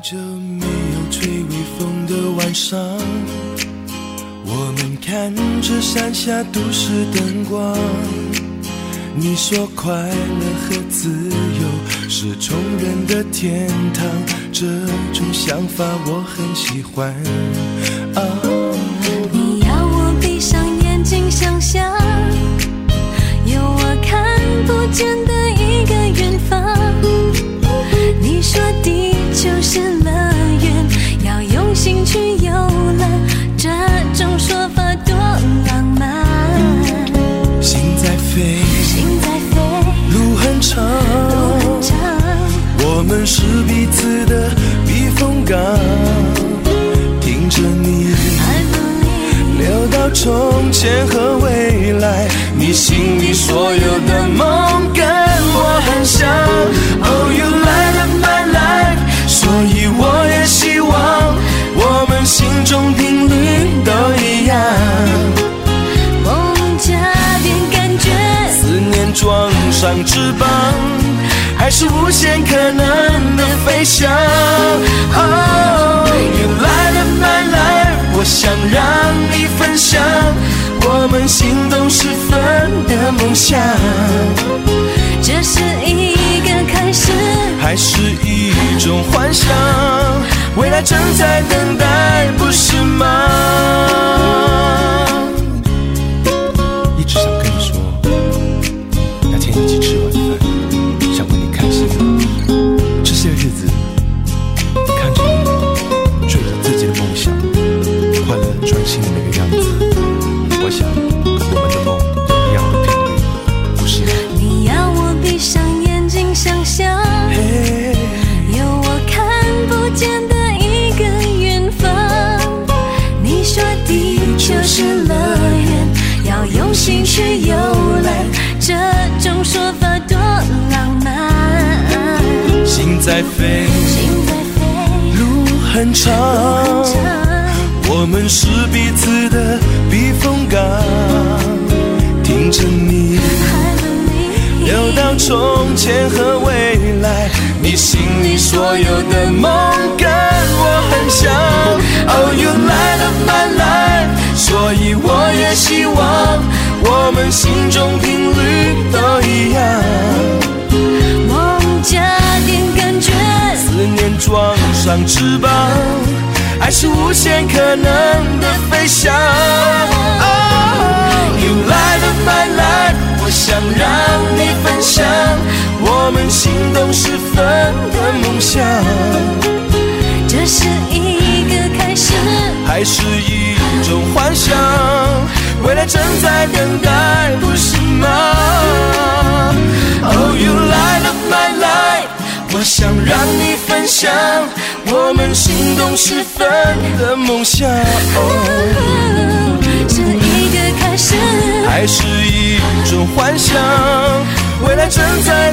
着没有吹微风的晚上我们看着山下都市灯光你说快乐和自由是穷人的天堂这种想法我很喜欢啊是彼此的避风港。听着你。聊到从前和未来，你心里所有的梦跟我很像。Oh, you light up my life，所以我也希望我们心中频率都一样。梦加点感觉，思念装上翅膀，还是无限可能的飞翔。Oh, you light up my life，我想让你分享我们心动时分的梦想，这是一个开始。还是一种幻想，未来正在等待，不是去游览，这种说法多浪漫。心在飞，心在飞，路很长。很长，我们是彼此的避风港，听着你聊到从前和未来，你心里所有的梦跟我很像。Oh, you light 希望我们心中频率都一样，梦加点感觉，思念装上翅膀，爱是无限可能的飞翔。Oh, you light up my life，我想让你分享我们心动时分的梦想，这是一个开始。还是一种幻想，未来正在等待，不是吗？Oh, you light up my life，我想让你分享我们心动时分的梦想。Oh 是一个开始，还是一种幻想，未来正在